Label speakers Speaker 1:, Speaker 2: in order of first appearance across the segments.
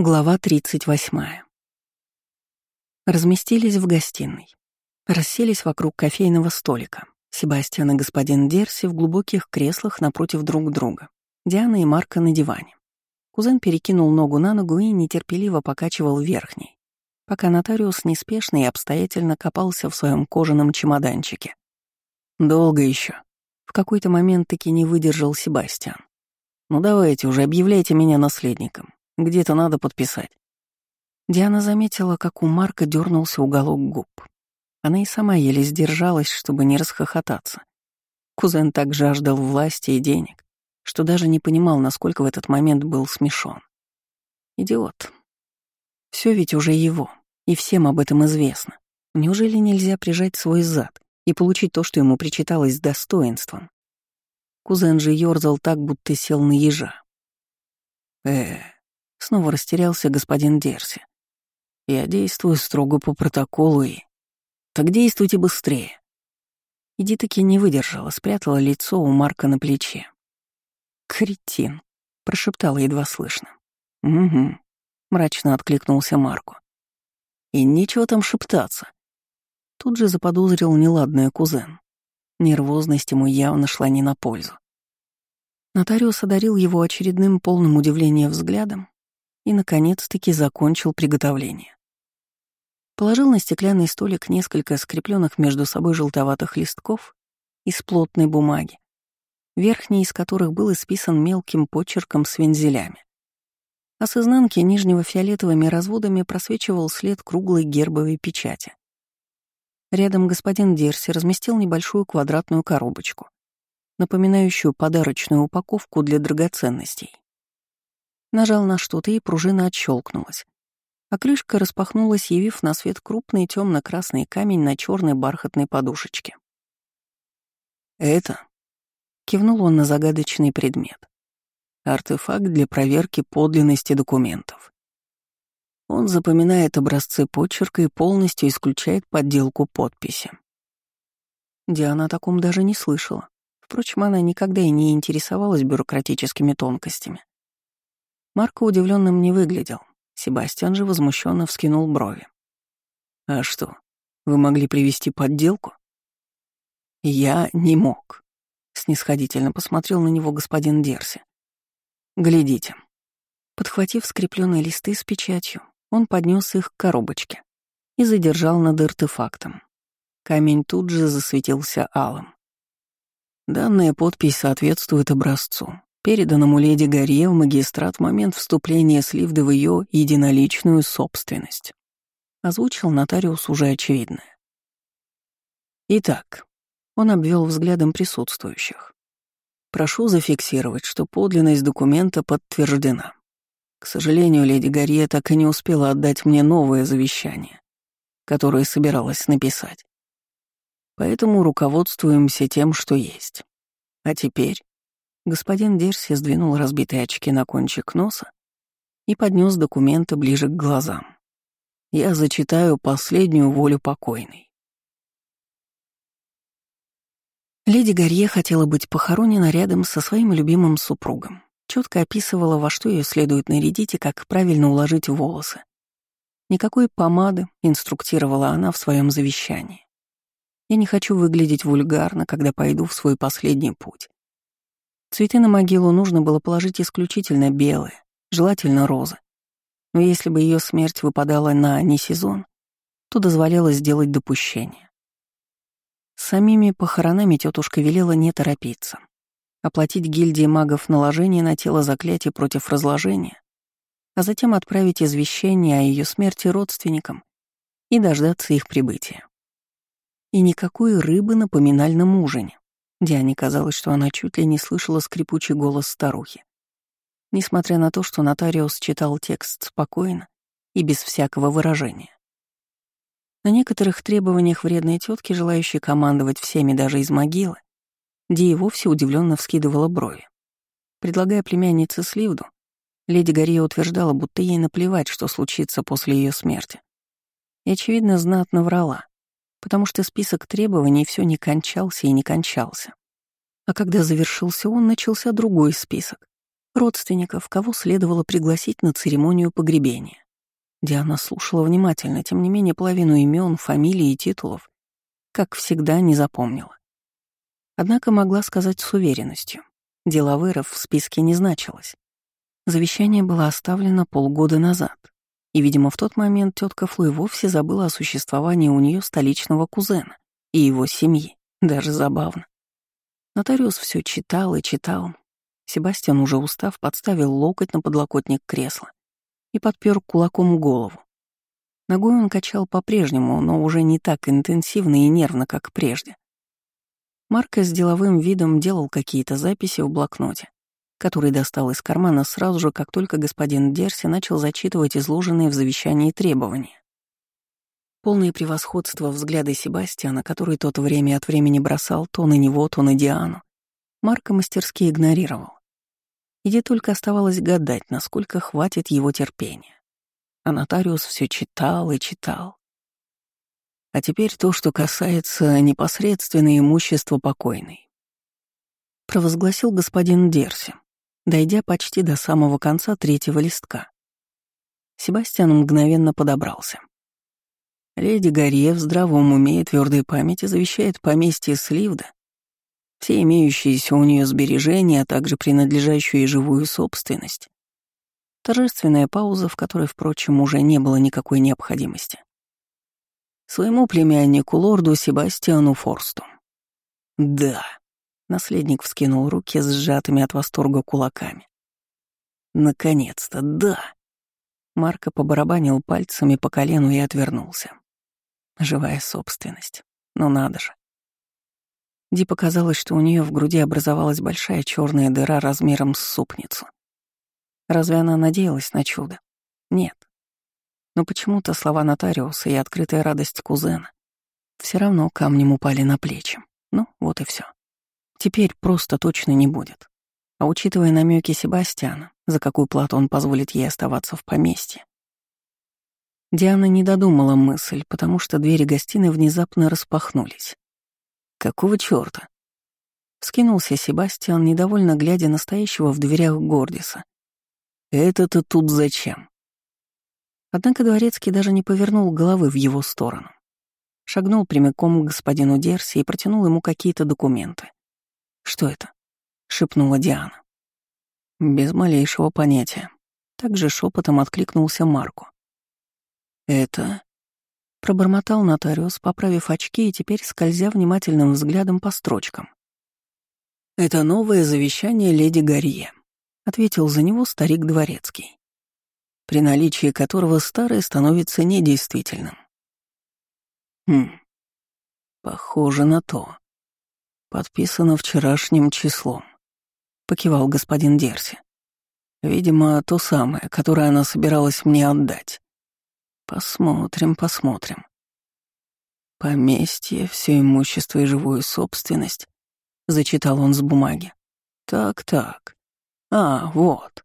Speaker 1: Глава 38. Разместились в гостиной. Расселись вокруг кофейного столика. Себастьян и господин Дерси в глубоких креслах напротив друг друга. Диана и Марка на диване. Кузен перекинул ногу на ногу и нетерпеливо покачивал верхней, пока нотариус неспешно и обстоятельно копался в своем кожаном чемоданчике. «Долго еще. В какой-то момент таки не выдержал Себастьян. «Ну давайте уже, объявляйте меня наследником. Где-то надо подписать. Диана заметила, как у Марка дернулся уголок губ. Она и сама еле сдержалась, чтобы не расхохотаться. Кузен так жаждал власти и денег, что даже не понимал, насколько в этот момент был смешон. Идиот. Все ведь уже его, и всем об этом известно. Неужели нельзя прижать свой зад и получить то, что ему причиталось с достоинством? Кузен же ёрзал так, будто сел на ежа. э Снова растерялся господин Дерси. Я действую строго по протоколу и... Так действуйте быстрее. Иди таки не выдержала, спрятала лицо у Марка на плече. «Кретин», — прошептала едва слышно. «Угу», — мрачно откликнулся Марку. «И нечего там шептаться». Тут же заподозрил неладное кузен. Нервозность ему явно шла не на пользу. Нотариус одарил его очередным полным удивления взглядом и, наконец-таки, закончил приготовление. Положил на стеклянный столик несколько скрепленных между собой желтоватых листков из плотной бумаги, верхний из которых был исписан мелким почерком с вензелями. А с изнанки нижнего фиолетовыми разводами просвечивал след круглой гербовой печати. Рядом господин Дерси разместил небольшую квадратную коробочку, напоминающую подарочную упаковку для драгоценностей. Нажал на что-то, и пружина отщелкнулась. А крышка распахнулась, явив на свет крупный темно-красный камень на черной бархатной подушечке. «Это?» — кивнул он на загадочный предмет. «Артефакт для проверки подлинности документов. Он запоминает образцы почерка и полностью исключает подделку подписи». Диана о таком даже не слышала. Впрочем, она никогда и не интересовалась бюрократическими тонкостями. Марко удивленным не выглядел. Себастьян же возмущенно вскинул брови. «А что, вы могли привести подделку?» «Я не мог», — снисходительно посмотрел на него господин Дерси. «Глядите». Подхватив скрепленные листы с печатью, он поднес их к коробочке и задержал над артефактом. Камень тут же засветился алым. Данная подпись соответствует образцу, переданному леди Гарье в магистрат в момент вступления Сливды в ее единоличную собственность. Озвучил нотариус уже очевидное. Итак, он обвел взглядом присутствующих. Прошу зафиксировать, что подлинность документа подтверждена. К сожалению, леди Гарье так и не успела отдать мне новое завещание, которое собиралась написать. Поэтому руководствуемся тем, что есть. А теперь Господин Дерси сдвинул разбитые очки на кончик носа и поднес документы ближе к глазам. Я зачитаю последнюю волю покойной. Леди Гарье хотела быть похоронена рядом со своим любимым супругом. Четко описывала, во что ее следует нарядить и как правильно уложить волосы. Никакой помады, инструктировала она в своем завещании. Я не хочу выглядеть вульгарно, когда пойду в свой последний путь. Цветы на могилу нужно было положить исключительно белые, желательно розы. Но если бы ее смерть выпадала на не сезон, то дозволяло сделать допущение. С самими похоронами тетушка велела не торопиться. Оплатить гильдии магов наложение на тело заклятий против разложения, а затем отправить извещение о ее смерти родственникам и дождаться их прибытия. И никакой рыбы на поминальном ужине. Диане казалось, что она чуть ли не слышала скрипучий голос старухи. Несмотря на то, что нотариус читал текст спокойно и без всякого выражения. На некоторых требованиях вредной тетки, желающей командовать всеми даже из могилы, Ди и вовсе удивленно вскидывала брови. Предлагая племяннице Сливду, леди Гария утверждала, будто ей наплевать, что случится после ее смерти. И, очевидно, знатно врала, потому что список требований все не кончался и не кончался. А когда завершился он, начался другой список, родственников, кого следовало пригласить на церемонию погребения. Диана слушала внимательно, тем не менее половину имен, фамилий и титулов, как всегда, не запомнила. Однако могла сказать с уверенностью. Деловыров в списке не значилось. Завещание было оставлено полгода назад, и, видимо, в тот момент тетка Флу и вовсе забыла о существовании у нее столичного кузена и его семьи. Даже забавно. Нотариус все читал и читал. Себастьян, уже устав, подставил локоть на подлокотник кресла и подпер кулаком голову. Ногой он качал по-прежнему, но уже не так интенсивно и нервно, как прежде. Марко с деловым видом делал какие-то записи в блокноте, который достал из кармана сразу же, как только господин Дерси начал зачитывать изложенные в завещании требования. Полное превосходство взгляда Себастьяна, который тот время от времени бросал то на него, то на Диану, Марко мастерски игнорировал. Иди только оставалось гадать, насколько хватит его терпения. А нотариус все читал и читал. А теперь то, что касается непосредственно имущества покойной. Провозгласил господин Дерси, дойдя почти до самого конца третьего листка. Себастьян мгновенно подобрался. Леди Гарье в здравом уме и твердой памяти завещает поместье Сливда все имеющиеся у нее сбережения, а также принадлежащую ей живую собственность. Торжественная пауза, в которой, впрочем, уже не было никакой необходимости. Своему племяннику, лорду Себастьяну Форсту. «Да», — наследник вскинул руки с сжатыми от восторга кулаками. «Наконец-то, да!» Марко побарабанил пальцами по колену и отвернулся. Живая собственность. Ну надо же. Ди показалось, что у нее в груди образовалась большая черная дыра размером с супницу. Разве она надеялась на чудо? Нет. Но почему-то слова нотариуса и открытая радость кузена все равно камнем упали на плечи. Ну, вот и все. Теперь просто точно не будет. А учитывая намеки Себастьяна, за какую плату он позволит ей оставаться в поместье, Диана не додумала мысль, потому что двери гостиной внезапно распахнулись. Какого чёрта? Вскинулся Себастьян, недовольно глядя на стоящего в дверях Гордиса. «Это-то тут зачем?» Однако Дворецкий даже не повернул головы в его сторону. Шагнул прямиком к господину Дерси и протянул ему какие-то документы. «Что это?» — шепнула Диана. Без малейшего понятия. Также шепотом откликнулся Марку. «Это...» Пробормотал нотариус, поправив очки и теперь скользя внимательным взглядом по строчкам. «Это новое завещание леди Гарье», — ответил за него старик Дворецкий, при наличии которого старое становится недействительным. «Хм, похоже на то. Подписано вчерашним числом», — покивал господин Дерси. «Видимо, то самое, которое она собиралась мне отдать». Посмотрим, посмотрим. Поместье, все имущество и живую собственность, зачитал он с бумаги. Так-так. А, вот.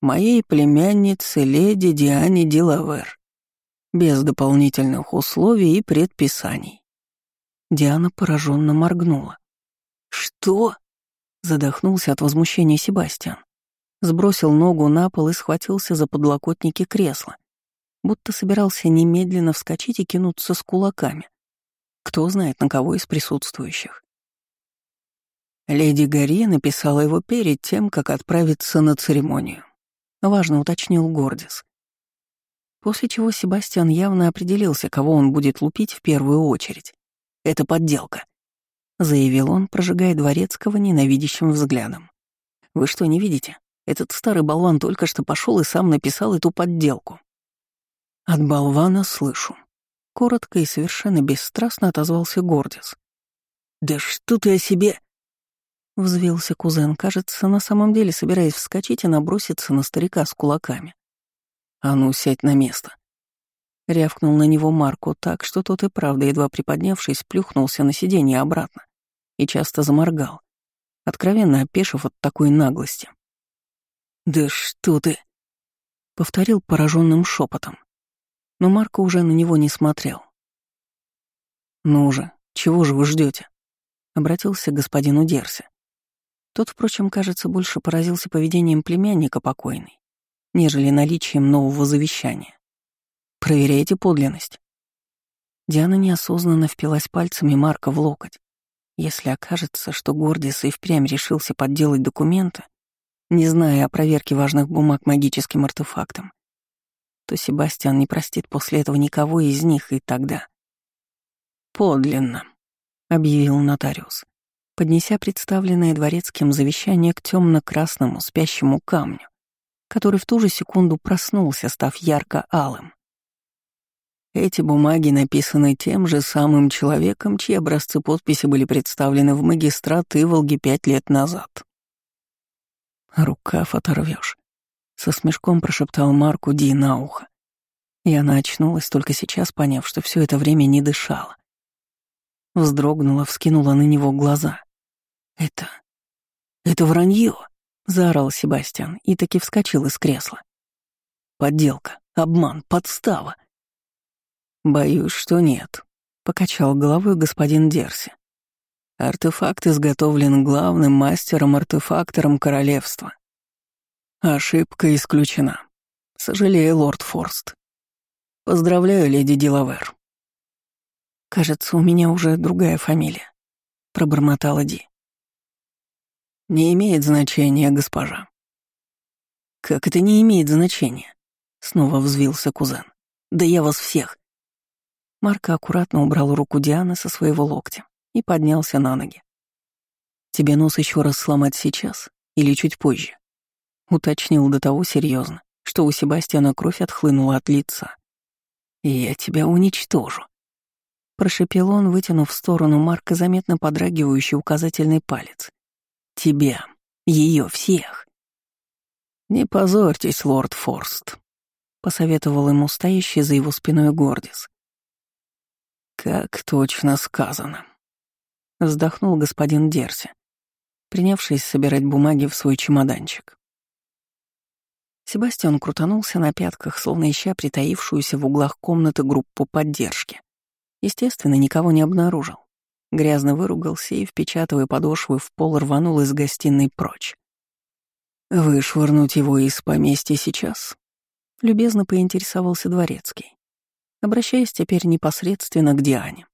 Speaker 1: Моей племяннице леди Диане Дилавер. Без дополнительных условий и предписаний. Диана пораженно моргнула. «Что?» — задохнулся от возмущения Себастьян. Сбросил ногу на пол и схватился за подлокотники кресла будто собирался немедленно вскочить и кинуться с кулаками. Кто знает, на кого из присутствующих. Леди Гарри написала его перед тем, как отправиться на церемонию. Важно уточнил Гордис. После чего Себастьян явно определился, кого он будет лупить в первую очередь. «Это подделка», — заявил он, прожигая Дворецкого ненавидящим взглядом. «Вы что, не видите? Этот старый болван только что пошел и сам написал эту подделку. От болвана слышу. Коротко и совершенно бесстрастно отозвался Гордис. «Да что ты о себе...» Взвился кузен, кажется, на самом деле собираясь вскочить и наброситься на старика с кулаками. «А ну, сядь на место!» Рявкнул на него Марко так, что тот и правда, едва приподнявшись, плюхнулся на сиденье обратно и часто заморгал, откровенно опешив от такой наглости. «Да что ты!» — повторил пораженным шепотом но Марко уже на него не смотрел. «Ну же, чего же вы ждете? обратился к господину Дерси. Тот, впрочем, кажется, больше поразился поведением племянника покойной, нежели наличием нового завещания. «Проверяйте подлинность». Диана неосознанно впилась пальцами Марка в локоть. Если окажется, что Гордис и впрямь решился подделать документы, не зная о проверке важных бумаг магическим артефактом, то Себастьян не простит после этого никого из них и тогда. «Подлинно», — объявил нотариус, поднеся представленное дворецким завещание к темно-красному спящему камню, который в ту же секунду проснулся, став ярко-алым. Эти бумаги написаны тем же самым человеком, чьи образцы подписи были представлены в магистрат Иволги пять лет назад. «Рукав оторвешь», — со смешком прошептал Марку Ди на ухо. И она очнулась, только сейчас поняв, что все это время не дышала. Вздрогнула, вскинула на него глаза. «Это... это вранье!» — заорал Себастьян и таки вскочил из кресла. «Подделка, обман, подстава!» «Боюсь, что нет», — покачал головой господин Дерси. Артефакт изготовлен главным мастером-артефактором королевства. Ошибка исключена. Сожалею, лорд Форст. Поздравляю, леди Дилавер. Кажется, у меня уже другая фамилия, пробормотала Ди. Не имеет значения, госпожа. Как это не имеет значения? Снова взвился кузен. Да я вас всех. Марко аккуратно убрал руку Дианы со своего локтя и поднялся на ноги. «Тебе нос еще раз сломать сейчас или чуть позже?» Уточнил до того серьезно, что у Себастьяна кровь отхлынула от лица. «Я тебя уничтожу», — прошепел он, вытянув в сторону Марка заметно подрагивающий указательный палец. «Тебя, ее всех». «Не позорьтесь, лорд Форст», — посоветовал ему стоящий за его спиной Гордис. «Как точно сказано», Вздохнул господин Дерси, принявшись собирать бумаги в свой чемоданчик. Себастьян крутанулся на пятках, словно ища притаившуюся в углах комнаты группу поддержки. Естественно, никого не обнаружил. Грязно выругался и, впечатывая подошвы в пол, рванул из гостиной прочь. «Вышвырнуть его из поместья сейчас?» — любезно поинтересовался дворецкий, обращаясь теперь непосредственно к Диане.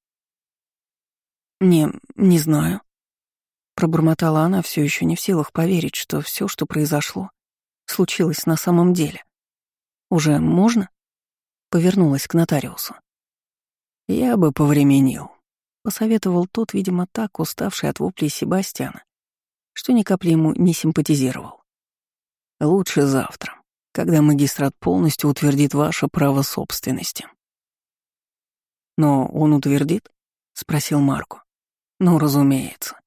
Speaker 1: «Не, не знаю». Пробормотала она, все еще не в силах поверить, что все, что произошло, случилось на самом деле. «Уже можно?» Повернулась к нотариусу. «Я бы повременил», — посоветовал тот, видимо, так уставший от воплей Себастьяна, что ни капли ему не симпатизировал. «Лучше завтра, когда магистрат полностью утвердит ваше право собственности». «Но он утвердит?» — спросил Марку. Ну, разумеется.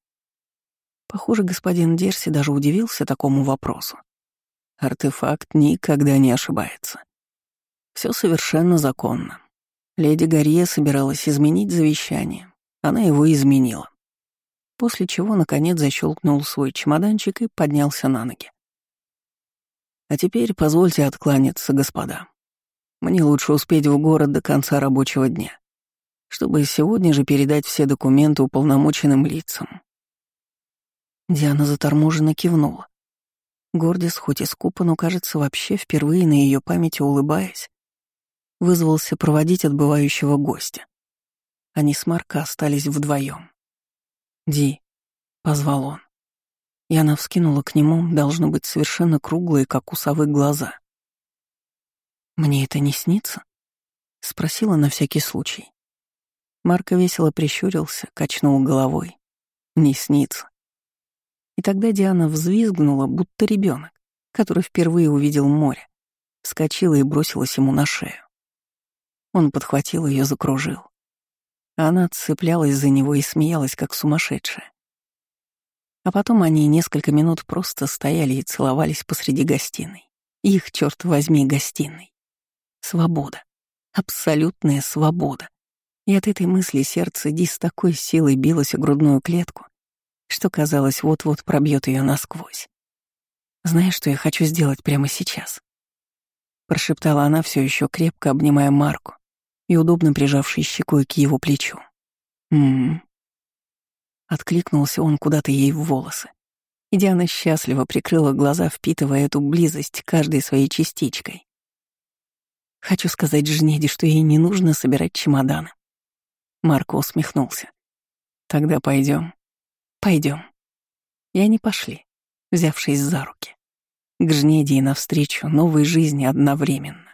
Speaker 1: Похоже, господин Дерси даже удивился такому вопросу. Артефакт никогда не ошибается. Все совершенно законно. Леди Гарье собиралась изменить завещание. Она его изменила. После чего, наконец, защелкнул свой чемоданчик и поднялся на ноги. А теперь позвольте откланяться, господа. Мне лучше успеть в город до конца рабочего дня чтобы сегодня же передать все документы уполномоченным лицам. Диана заторможенно кивнула. Гордис, хоть и скупо, но, кажется, вообще впервые на ее памяти улыбаясь, вызвался проводить отбывающего гостя. Они с Марко остались вдвоем. «Ди», — позвал он. И она вскинула к нему, должно быть, совершенно круглые, как у совы, глаза. «Мне это не снится?» — спросила на всякий случай. Марко весело прищурился, качнул головой. Не снится. И тогда Диана взвизгнула, будто ребенок, который впервые увидел море, вскочила и бросилась ему на шею. Он подхватил ее, закружил. Она цеплялась за него и смеялась, как сумасшедшая. А потом они несколько минут просто стояли и целовались посреди гостиной. Их, черт возьми, гостиной. Свобода. Абсолютная свобода. И от этой мысли сердце Ди с такой силой билось о грудную клетку, что, казалось, вот-вот пробьет ее насквозь. «Знаешь, что я хочу сделать прямо сейчас?» Прошептала она, все еще крепко обнимая Марку и удобно прижавшей щекой к его плечу. «М-м-м». Откликнулся он куда-то ей в волосы. И Диана счастливо прикрыла глаза, впитывая эту близость каждой своей частичкой. Хочу сказать Жнеде, что ей не нужно собирать чемоданы. Марко усмехнулся. Тогда пойдем. Пойдем. И они пошли, взявшись за руки. К Жнеде и навстречу новой жизни одновременно.